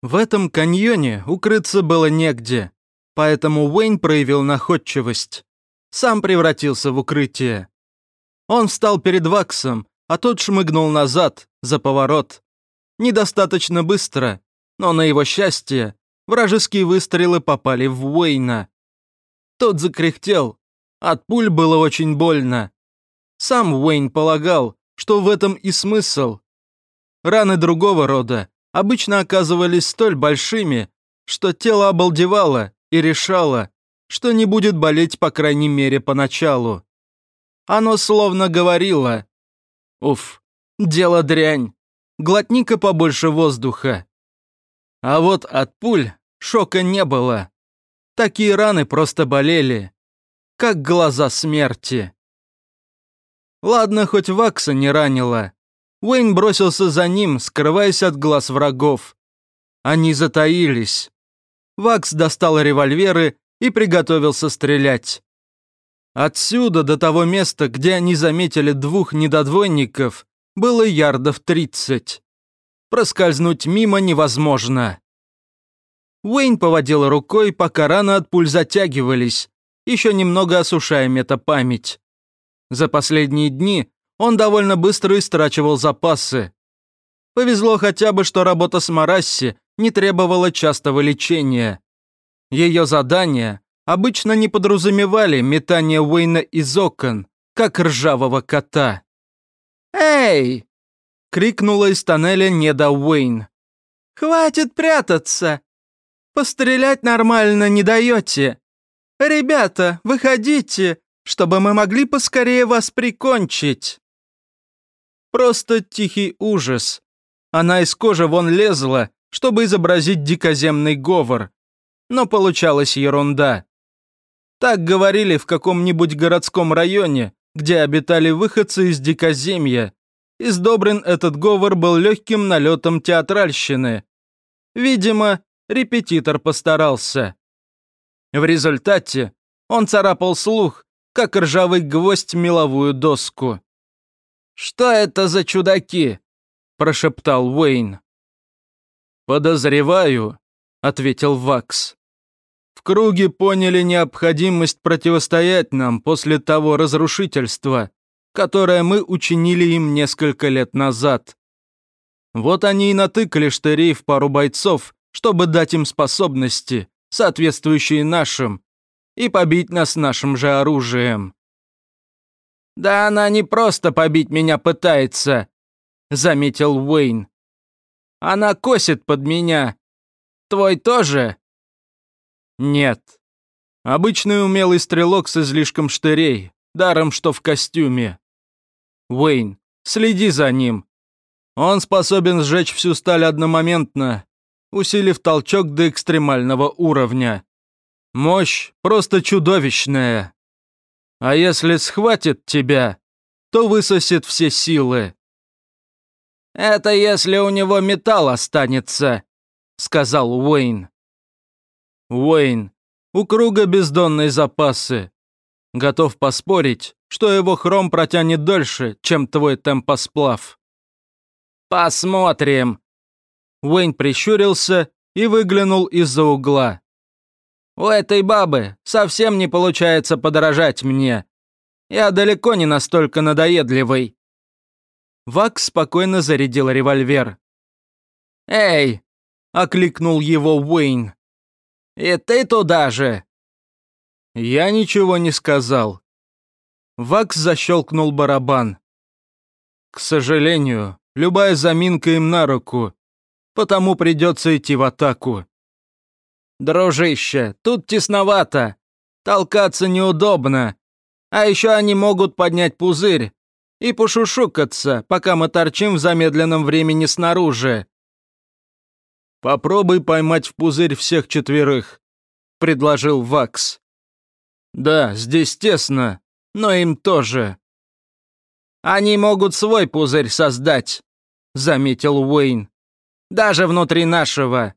В этом каньоне укрыться было негде, поэтому Уэйн проявил находчивость. Сам превратился в укрытие. Он встал перед Ваксом, а тот шмыгнул назад, за поворот. Недостаточно быстро, но на его счастье вражеские выстрелы попали в Уэйна. Тот закряхтел. От пуль было очень больно. Сам Уэйн полагал, что в этом и смысл. Раны другого рода обычно оказывались столь большими, что тело обалдевало и решало, что не будет болеть по крайней мере поначалу. Оно словно говорило «Уф, дело дрянь, глотни-ка побольше воздуха». А вот от пуль шока не было. Такие раны просто болели, как глаза смерти. Ладно, хоть Вакса не ранила. Уэйн бросился за ним, скрываясь от глаз врагов. Они затаились. Вакс достал револьверы и приготовился стрелять. Отсюда до того места, где они заметили двух недодвойников, было ярдов тридцать. Проскользнуть мимо невозможно. Уэйн поводил рукой, пока раны от пуль затягивались, еще немного осушая метапамять. За последние дни он довольно быстро истрачивал запасы. Повезло хотя бы, что работа с Марасси не требовала частого лечения. Ее задания обычно не подразумевали метание Уэйна из окон, как ржавого кота. «Эй!» — крикнула из тоннеля Неда Уэйн. «Хватит прятаться! Пострелять нормально не даете! Ребята, выходите, чтобы мы могли поскорее вас прикончить!» Просто тихий ужас. Она из кожи вон лезла, чтобы изобразить дикоземный говор. Но получалась ерунда. Так говорили в каком-нибудь городском районе, где обитали выходцы из дикоземья. Издобрен этот говор был легким налетом театральщины. Видимо, репетитор постарался. В результате он царапал слух, как ржавый гвоздь меловую доску. «Что это за чудаки?» – прошептал Уэйн. «Подозреваю», – ответил Вакс. «В круге поняли необходимость противостоять нам после того разрушительства, которое мы учинили им несколько лет назад. Вот они и натыкали штырей в пару бойцов, чтобы дать им способности, соответствующие нашим, и побить нас нашим же оружием. «Да она не просто побить меня пытается», — заметил Уэйн. «Она косит под меня. Твой тоже?» «Нет. Обычный умелый стрелок с излишком штырей, даром что в костюме. Уэйн, следи за ним. Он способен сжечь всю сталь одномоментно, усилив толчок до экстремального уровня. Мощь просто чудовищная. А если схватит тебя, то высосет все силы. «Это если у него металл останется», — сказал Уэйн. «Уэйн, у круга бездонные запасы. Готов поспорить, что его хром протянет дольше, чем твой темпосплав». «Посмотрим». Уэйн прищурился и выглянул из-за угла. У этой бабы совсем не получается подражать мне. Я далеко не настолько надоедливый». Вак спокойно зарядил револьвер. «Эй!» — окликнул его Уэйн. «И ты туда же!» Я ничего не сказал. Вакс защелкнул барабан. К сожалению, любая заминка им на руку, потому придется идти в атаку. «Дружище, тут тесновато. Толкаться неудобно. А еще они могут поднять пузырь и пошушукаться, пока мы торчим в замедленном времени снаружи». «Попробуй поймать в пузырь всех четверых», — предложил Вакс. «Да, здесь тесно, но им тоже». «Они могут свой пузырь создать», — заметил Уэйн. «Даже внутри нашего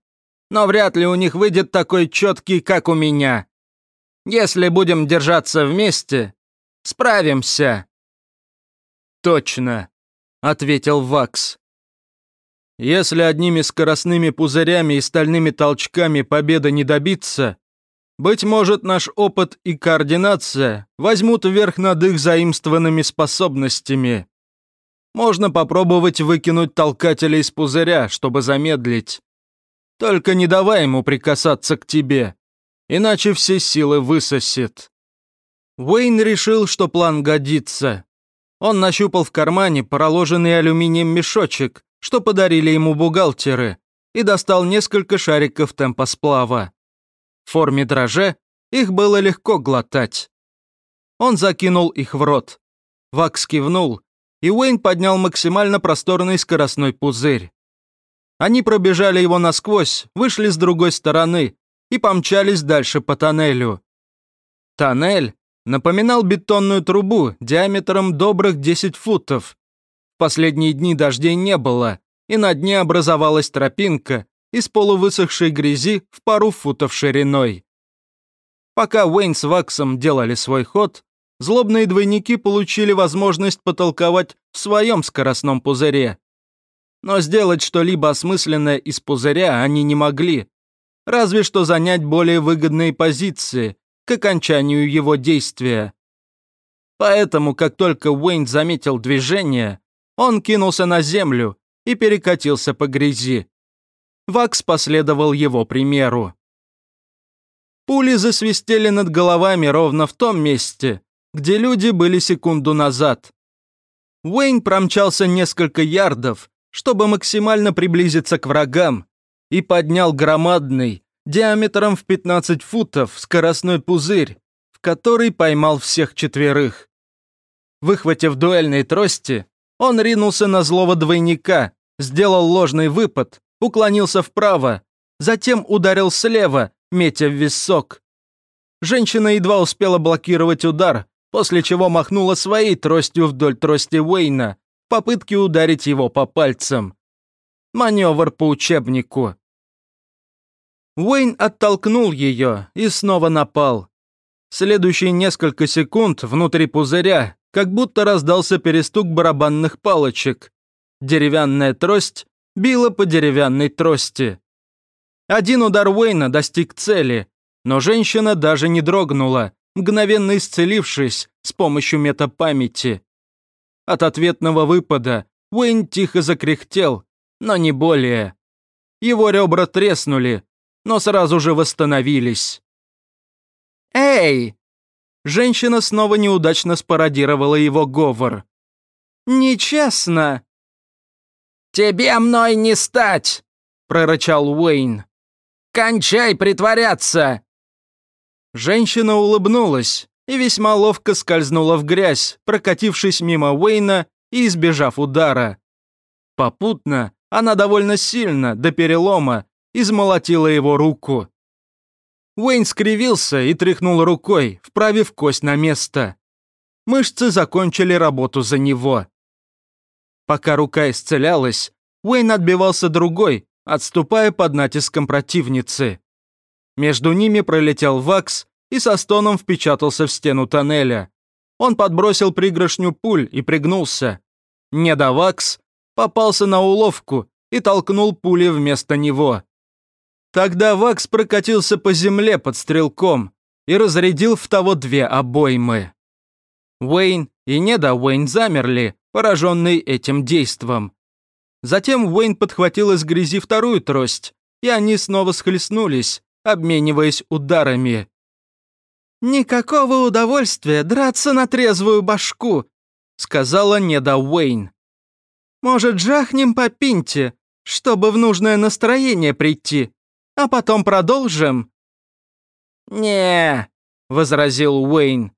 но вряд ли у них выйдет такой четкий, как у меня. Если будем держаться вместе, справимся». «Точно», — ответил Вакс. если одними скоростными пузырями и стальными толчками победы не добиться, быть может, наш опыт и координация возьмут верх над их заимствованными способностями. Можно попробовать выкинуть толкателя из пузыря, чтобы замедлить. Только не давай ему прикасаться к тебе, иначе все силы высосет. Уэйн решил, что план годится. Он нащупал в кармане проложенный алюминием мешочек, что подарили ему бухгалтеры, и достал несколько шариков темпосплава. В форме дроже их было легко глотать. Он закинул их в рот. Вакс кивнул, и Уэйн поднял максимально просторный скоростной пузырь. Они пробежали его насквозь, вышли с другой стороны и помчались дальше по тоннелю. Тоннель напоминал бетонную трубу диаметром добрых 10 футов. В последние дни дождей не было, и на дне образовалась тропинка, из полувысохшей грязи в пару футов шириной. Пока Уэйн с Ваксом делали свой ход, злобные двойники получили возможность потолковать в своем скоростном пузыре. Но сделать что-либо осмысленное из пузыря они не могли, разве что занять более выгодные позиции к окончанию его действия. Поэтому, как только Уэйн заметил движение, он кинулся на землю и перекатился по грязи. Вакс последовал его примеру. Пули засвистели над головами ровно в том месте, где люди были секунду назад. Уэйн промчался несколько ярдов, чтобы максимально приблизиться к врагам, и поднял громадный, диаметром в 15 футов, скоростной пузырь, в который поймал всех четверых. Выхватив дуэльные трости, он ринулся на злого двойника, сделал ложный выпад уклонился вправо, затем ударил слева, метя в висок. Женщина едва успела блокировать удар, после чего махнула своей тростью вдоль трости Уэйна, попытке ударить его по пальцам. Маневр по учебнику. Уэйн оттолкнул ее и снова напал. Следующие несколько секунд внутри пузыря как будто раздался перестук барабанных палочек. Деревянная трость била по деревянной трости. Один удар Уэйна достиг цели, но женщина даже не дрогнула, мгновенно исцелившись с помощью метапамяти. От ответного выпада Уэйн тихо закряхтел, но не более. Его ребра треснули, но сразу же восстановились. «Эй!» Женщина снова неудачно спародировала его говор. «Нечестно!» «Тебе мной не стать!» — прорычал Уэйн. «Кончай притворяться!» Женщина улыбнулась и весьма ловко скользнула в грязь, прокатившись мимо Уэйна и избежав удара. Попутно она довольно сильно, до перелома, измолотила его руку. Уэйн скривился и тряхнул рукой, вправив кость на место. Мышцы закончили работу за него. Пока рука исцелялась, Уэйн отбивался другой, отступая под натиском противницы. Между ними пролетел Вакс и со стоном впечатался в стену тоннеля. Он подбросил пригоршню пуль и пригнулся. Недовакс попался на уловку и толкнул пули вместо него. Тогда Вакс прокатился по земле под стрелком и разрядил в того две обоймы. Уэйн и Неда Уэйн замерли, пораженный этим действом. Затем Уэйн подхватил из грязи вторую трость, и они снова схлестнулись, обмениваясь ударами. «Никакого удовольствия драться на трезвую башку», сказала Неда Уэйн. «Может, жахнем по пинте, чтобы в нужное настроение прийти, а потом продолжим?» «Не», — возразил Уэйн.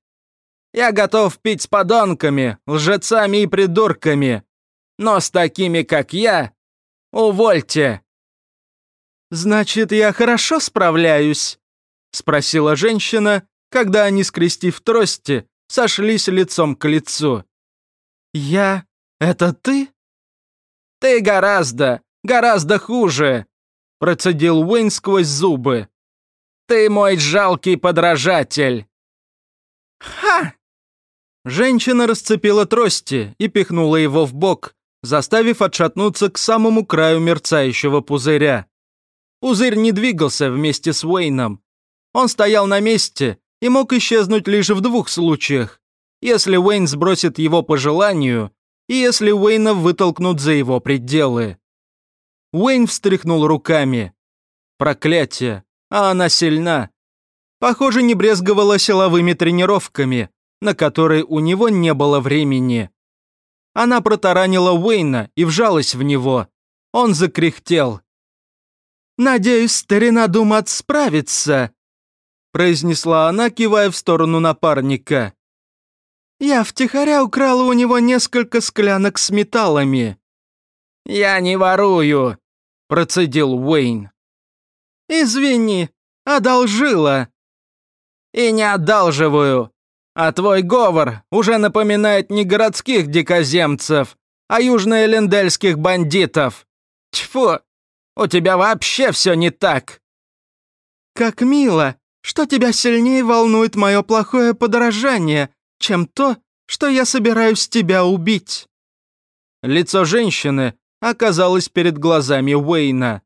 Я готов пить с подонками, лжецами и придурками. Но с такими, как я, увольте!» «Значит, я хорошо справляюсь?» — спросила женщина, когда они, скрестив трости, сошлись лицом к лицу. «Я? Это ты?» «Ты гораздо, гораздо хуже!» — процедил Уэйн сквозь зубы. «Ты мой жалкий подражатель!» «Ха!» Женщина расцепила трости и пихнула его в бок, заставив отшатнуться к самому краю мерцающего пузыря. Пузырь не двигался вместе с Уэйном. Он стоял на месте и мог исчезнуть лишь в двух случаях. Если Уэйн сбросит его по желанию, и если Уэйна вытолкнут за его пределы. Уэйн встряхнул руками. Проклятие, а она сильна. Похоже, не брезговала силовыми тренировками, на которые у него не было времени. Она протаранила Уэйна и вжалась в него. Он закряхтел. «Надеюсь, старина Думат справится», произнесла она, кивая в сторону напарника. «Я втихаря украла у него несколько склянок с металлами». «Я не ворую», процедил Уэйн. «Извини, одолжила». «И не одалживаю. А твой говор уже напоминает не городских дикоземцев, а южноэлендельских бандитов. Тьфу, у тебя вообще все не так». «Как мило, что тебя сильнее волнует мое плохое подражание, чем то, что я собираюсь тебя убить». Лицо женщины оказалось перед глазами Уэйна.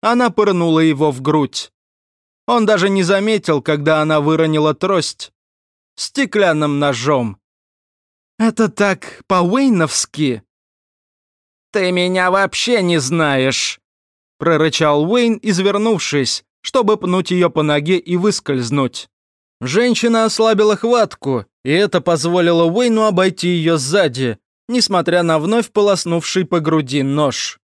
Она пырнула его в грудь. Он даже не заметил, когда она выронила трость. Стеклянным ножом. «Это так по-уэйновски?» «Ты меня вообще не знаешь!» прорычал Уэйн, извернувшись, чтобы пнуть ее по ноге и выскользнуть. Женщина ослабила хватку, и это позволило Уэйну обойти ее сзади, несмотря на вновь полоснувший по груди нож.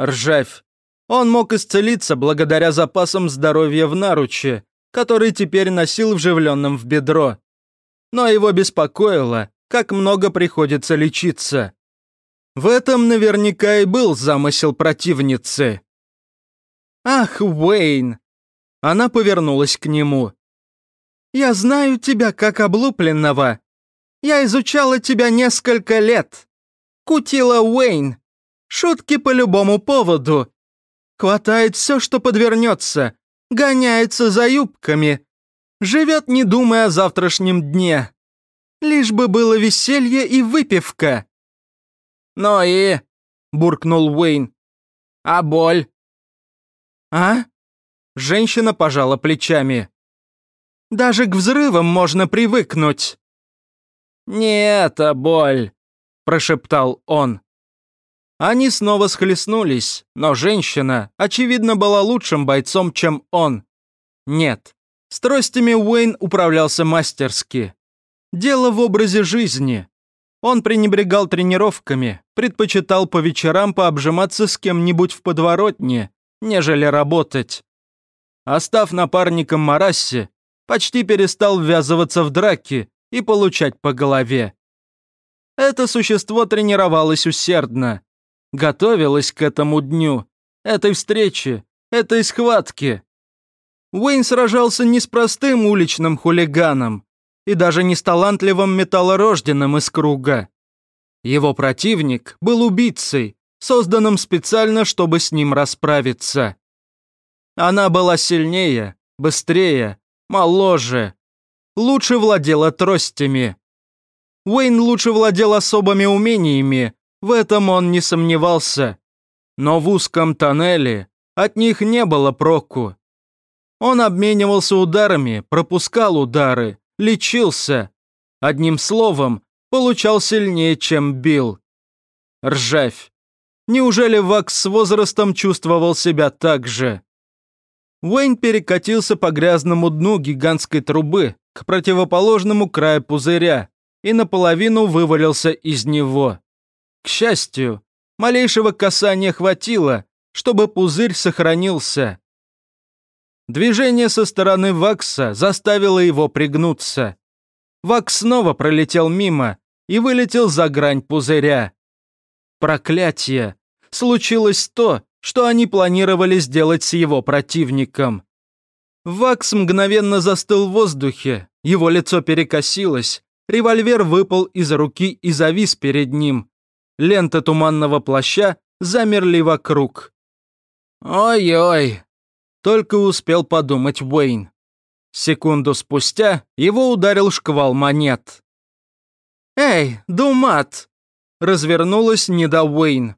Ржавь. Он мог исцелиться благодаря запасам здоровья в наруче, который теперь носил вживленным в бедро. Но его беспокоило, как много приходится лечиться. В этом наверняка и был замысел противницы. «Ах, Уэйн!» Она повернулась к нему. «Я знаю тебя как облупленного. Я изучала тебя несколько лет. Кутила Уэйн. Шутки по любому поводу. Хватает все, что подвернется. Гоняется за юбками. Живет, не думая о завтрашнем дне. Лишь бы было веселье и выпивка». «Ну и...» — буркнул Уэйн. «А боль?» «А?» Женщина пожала плечами. «Даже к взрывам можно привыкнуть». «Не это боль», – прошептал он. Они снова схлестнулись, но женщина, очевидно, была лучшим бойцом, чем он. Нет, с тростями Уэйн управлялся мастерски. Дело в образе жизни. Он пренебрегал тренировками, предпочитал по вечерам пообжиматься с кем-нибудь в подворотне, нежели работать. Остав напарником Марасси, почти перестал ввязываться в драки и получать по голове. Это существо тренировалось усердно, готовилось к этому дню, этой встрече, этой схватке. Уэйн сражался не с простым уличным хулиганом и даже не с талантливым металлорожденным из круга. Его противник был убийцей, созданным специально, чтобы с ним расправиться. Она была сильнее, быстрее, моложе, лучше владела тростями. Уэйн лучше владел особыми умениями, в этом он не сомневался. Но в узком тоннеле от них не было проку. Он обменивался ударами, пропускал удары, лечился. Одним словом, получал сильнее, чем бил. Ржавь. Неужели Вакс с возрастом чувствовал себя так же? Уэйн перекатился по грязному дну гигантской трубы к противоположному краю пузыря и наполовину вывалился из него. К счастью, малейшего касания хватило, чтобы пузырь сохранился. Движение со стороны Вакса заставило его пригнуться. Вакс снова пролетел мимо и вылетел за грань пузыря. Проклятие! Случилось то, что они планировали сделать с его противником. Вакс мгновенно застыл в воздухе, его лицо перекосилось, револьвер выпал из руки и завис перед ним. Лента туманного плаща замерли вокруг. «Ой-ой!» Только успел подумать Уэйн. Секунду спустя его ударил шквал монет. «Эй, Думат!» Развернулась Нида Уэйн.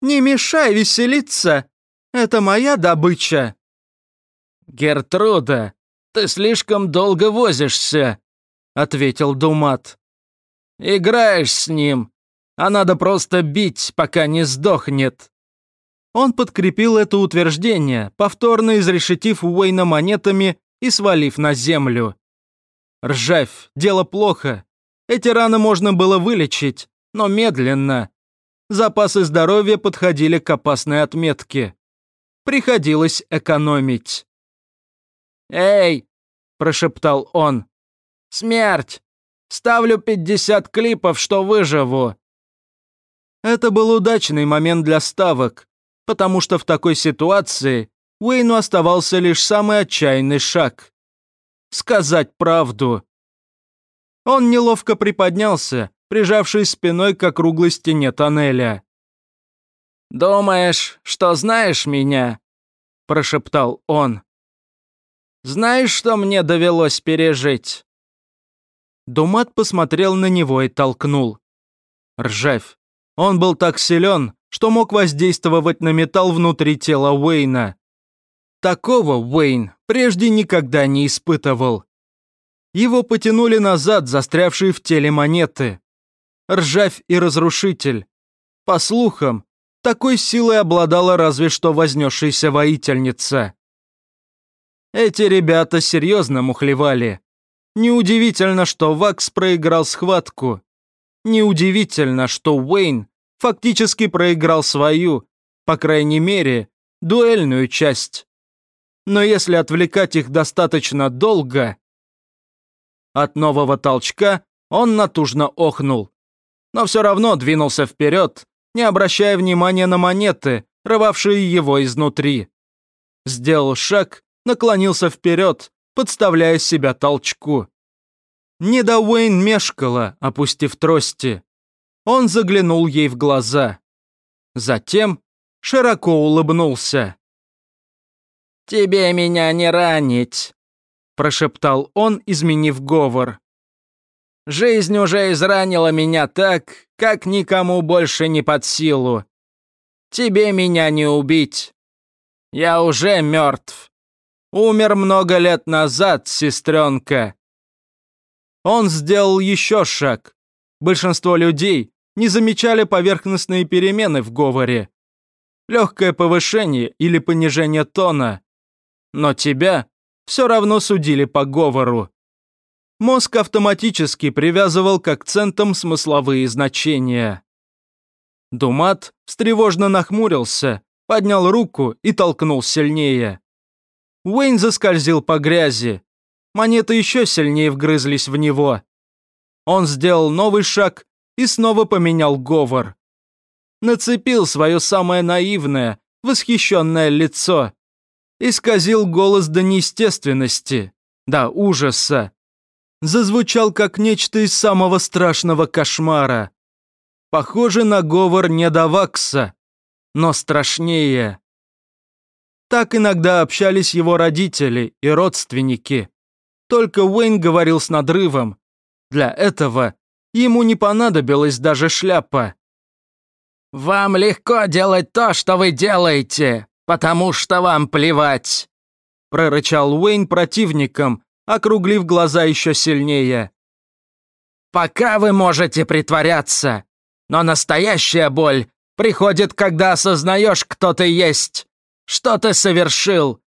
«Не мешай веселиться! Это моя добыча!» «Гертруда, ты слишком долго возишься», — ответил Думат. «Играешь с ним, а надо просто бить, пока не сдохнет». Он подкрепил это утверждение, повторно изрешетив Уэйна монетами и свалив на землю. Ржавь, дело плохо. Эти раны можно было вылечить, но медленно. Запасы здоровья подходили к опасной отметке. Приходилось экономить. «Эй!» – прошептал он. «Смерть! Ставлю 50 клипов, что выживу!» Это был удачный момент для ставок, потому что в такой ситуации Уэйну оставался лишь самый отчаянный шаг. Сказать правду. Он неловко приподнялся, прижавшись спиной к округлой стене тоннеля. «Думаешь, что знаешь меня?» – прошептал он. «Знаешь, что мне довелось пережить?» Думат посмотрел на него и толкнул. Ржавь. Он был так силен, что мог воздействовать на металл внутри тела Уэйна. Такого Уэйн прежде никогда не испытывал. Его потянули назад, застрявшие в теле монеты. Ржавь и разрушитель. По слухам, такой силой обладала разве что вознесшаяся воительница. Эти ребята серьезно мухлевали. Неудивительно, что Вакс проиграл схватку. Неудивительно, что Уэйн фактически проиграл свою, по крайней мере, дуэльную часть. Но если отвлекать их достаточно долго... От нового толчка он натужно охнул. Но все равно двинулся вперед, не обращая внимания на монеты, рвавшие его изнутри. Сделал шаг, наклонился вперед, подставляя себя толчку. Неда Уэйн мешкала, опустив трости. Он заглянул ей в глаза. Затем широко улыбнулся. «Тебе меня не ранить», – прошептал он, изменив говор. «Жизнь уже изранила меня так, как никому больше не под силу. Тебе меня не убить. Я уже мертв. Умер много лет назад, сестренка». Он сделал еще шаг. Большинство людей не замечали поверхностные перемены в говоре. Легкое повышение или понижение тона. Но тебя все равно судили по говору. Мозг автоматически привязывал к акцентам смысловые значения. Думат встревожно нахмурился, поднял руку и толкнул сильнее. Уэйн заскользил по грязи. Монеты еще сильнее вгрызлись в него. Он сделал новый шаг и снова поменял говор. Нацепил свое самое наивное, восхищенное лицо. Исказил голос до неестественности, до ужаса. Зазвучал как нечто из самого страшного кошмара. Похоже на говор недовакса, но страшнее. Так иногда общались его родители и родственники. Только Уэйн говорил с надрывом. Для этого Ему не понадобилась даже шляпа. «Вам легко делать то, что вы делаете, потому что вам плевать», прорычал Уэйн противником, округлив глаза еще сильнее. «Пока вы можете притворяться, но настоящая боль приходит, когда осознаешь, кто ты есть, что ты совершил,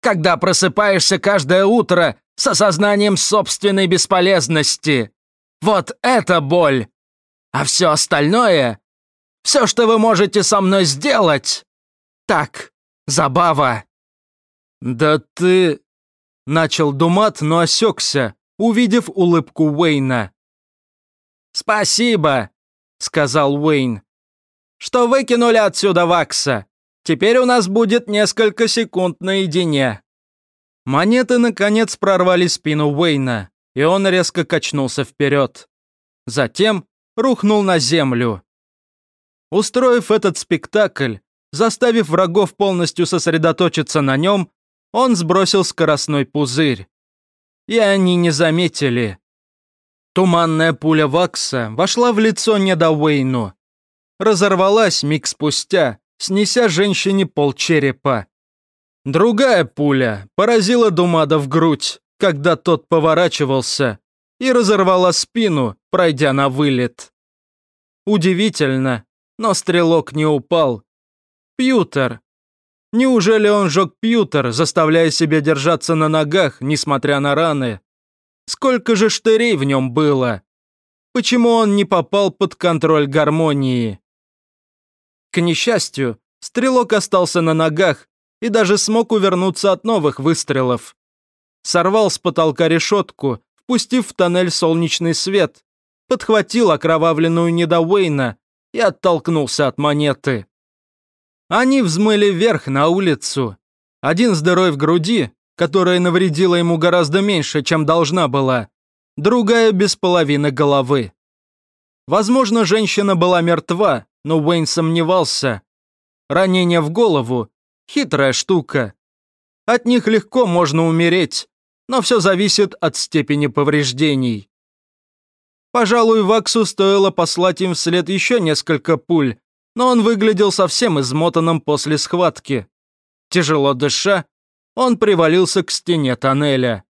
когда просыпаешься каждое утро с осознанием собственной бесполезности. Вот это боль! А все остальное, все, что вы можете со мной сделать, так, забава. Да ты... Начал Думат, но осекся, увидев улыбку Уэйна. «Спасибо», — сказал Уэйн, — «что выкинули отсюда Вакса. Теперь у нас будет несколько секунд наедине». Монеты, наконец, прорвали спину Уэйна и он резко качнулся вперед. Затем рухнул на землю. Устроив этот спектакль, заставив врагов полностью сосредоточиться на нем, он сбросил скоростной пузырь. И они не заметили. Туманная пуля Вакса вошла в лицо Недауэйну. Разорвалась миг спустя, снеся женщине полчерепа. Другая пуля поразила Думада в грудь, когда тот поворачивался, и разорвала спину, пройдя на вылет. Удивительно, но стрелок не упал. Пьютер. Неужели он жег Пьютер, заставляя себя держаться на ногах, несмотря на раны? Сколько же штырей в нем было? Почему он не попал под контроль гармонии? К несчастью, стрелок остался на ногах и даже смог увернуться от новых выстрелов. Сорвал с потолка решетку, впустив в тоннель солнечный свет, подхватил окровавленную недоуэйна и оттолкнулся от монеты. Они взмыли вверх на улицу. Один с в груди, которая навредила ему гораздо меньше, чем должна была, другая без половины головы. Возможно, женщина была мертва, но Уэйн сомневался. Ранение в голову – хитрая штука. От них легко можно умереть, но все зависит от степени повреждений. Пожалуй, Ваксу стоило послать им вслед еще несколько пуль, но он выглядел совсем измотанным после схватки. Тяжело дыша, он привалился к стене тоннеля.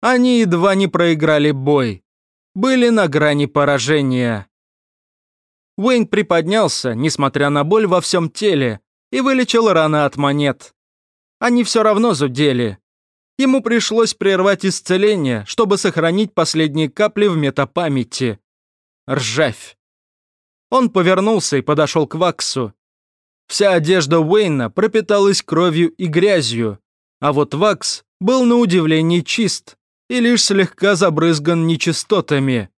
Они едва не проиграли бой. Были на грани поражения. Уэйн приподнялся, несмотря на боль во всем теле, и вылечил раны от монет. Они все равно зудели. Ему пришлось прервать исцеление, чтобы сохранить последние капли в метапамяти. Ржавь. Он повернулся и подошел к Ваксу. Вся одежда Уэйна пропиталась кровью и грязью, а вот Вакс был на удивление чист и лишь слегка забрызган нечистотами.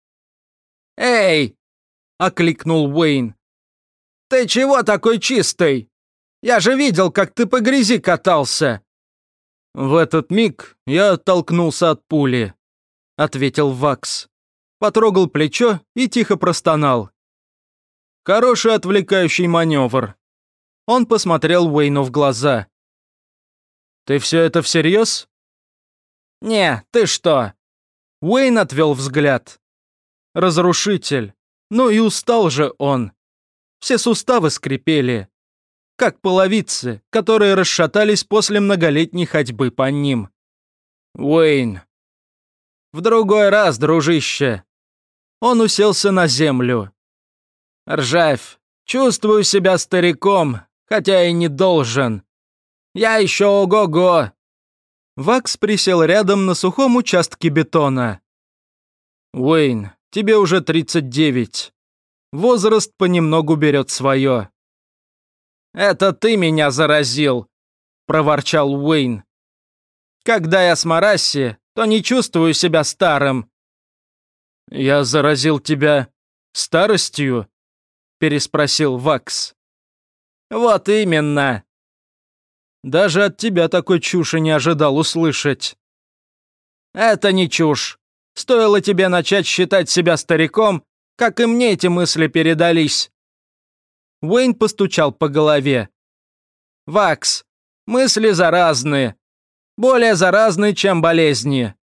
«Эй!» — окликнул Уэйн. «Ты чего такой чистый? Я же видел, как ты по грязи катался!» «В этот миг я оттолкнулся от пули», — ответил Вакс. Потрогал плечо и тихо простонал. Хороший отвлекающий маневр. Он посмотрел Уэйну в глаза. «Ты все это всерьез?» «Не, ты что?» Уэйн отвел взгляд. «Разрушитель. Ну и устал же он. Все суставы скрипели. Как половицы, которые расшатались после многолетней ходьбы по ним. Уэйн. В другой раз, дружище. Он уселся на землю. Ржавь, чувствую себя стариком, хотя и не должен. Я еще ого-го!» Вакс присел рядом на сухом участке бетона. «Уэйн, тебе уже 39. Возраст понемногу берет свое». «Это ты меня заразил!» – проворчал Уэйн. «Когда я с Марасси, то не чувствую себя старым». «Я заразил тебя старостью?» Переспросил Вакс. «Вот именно!» «Даже от тебя такой чуши не ожидал услышать». «Это не чушь. Стоило тебе начать считать себя стариком, как и мне эти мысли передались». Уэйн постучал по голове. «Вакс, мысли заразны. Более заразны, чем болезни».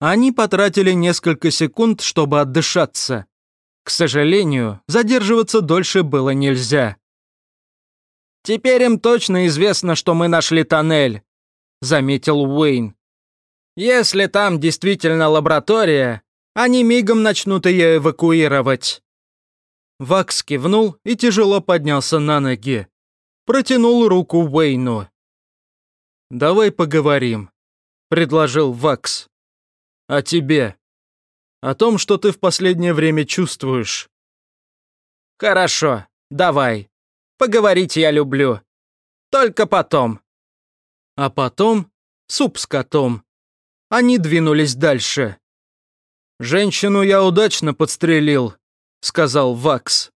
Они потратили несколько секунд, чтобы отдышаться. К сожалению, задерживаться дольше было нельзя. «Теперь им точно известно, что мы нашли тоннель», — заметил Уэйн. «Если там действительно лаборатория, они мигом начнут ее эвакуировать». Вакс кивнул и тяжело поднялся на ноги. Протянул руку Уэйну. «Давай поговорим», — предложил Вакс. «О тебе» о том, что ты в последнее время чувствуешь». «Хорошо, давай. Поговорить я люблю. Только потом». А потом суп с котом. Они двинулись дальше. «Женщину я удачно подстрелил», — сказал Вакс.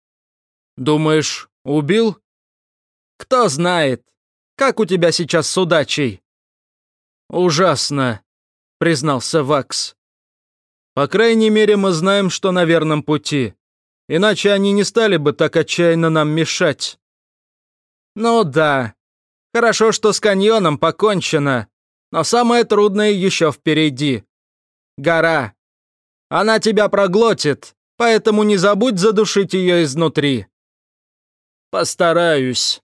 «Думаешь, убил?» «Кто знает. Как у тебя сейчас с удачей?» «Ужасно», — признался Вакс. По крайней мере, мы знаем, что на верном пути. Иначе они не стали бы так отчаянно нам мешать. Ну да. Хорошо, что с каньоном покончено. Но самое трудное еще впереди. Гора. Она тебя проглотит, поэтому не забудь задушить ее изнутри». «Постараюсь».